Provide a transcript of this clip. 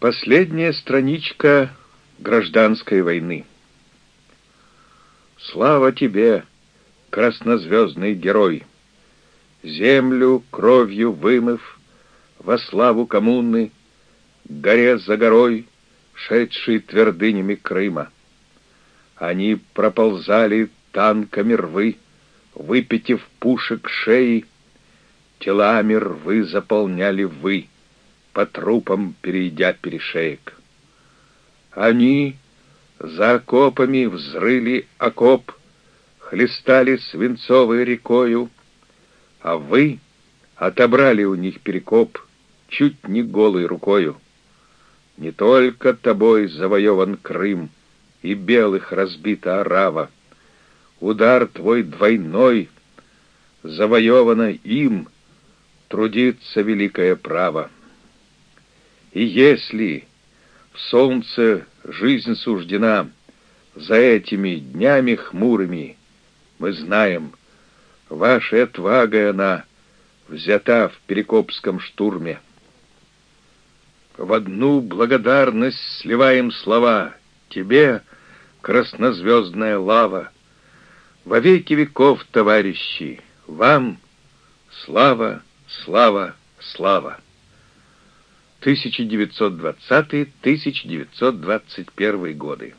Последняя страничка гражданской войны. Слава тебе, краснозвездный герой! Землю кровью вымыв, во славу коммуны, горе за горой, шедшей твердынями Крыма. Они проползали танками рвы, выпитив пушек шеи, телами рвы заполняли вы, по трупам перейдя перешеек. Они за окопами взрыли окоп, хлестали свинцовой рекою, а вы отобрали у них перекоп чуть не голой рукою. Не только тобой завоеван Крым, и белых разбита орава. Удар твой двойной, завоевано им, трудится великое право. И если в солнце жизнь суждена, за этими днями хмурыми, мы знаем, вашей отвагой она взята в Перекопском штурме. В одну благодарность сливаем слова тебе, краснозвездная лава, во веки веков, товарищи, вам слава, слава, слава. 1920-1921 годы.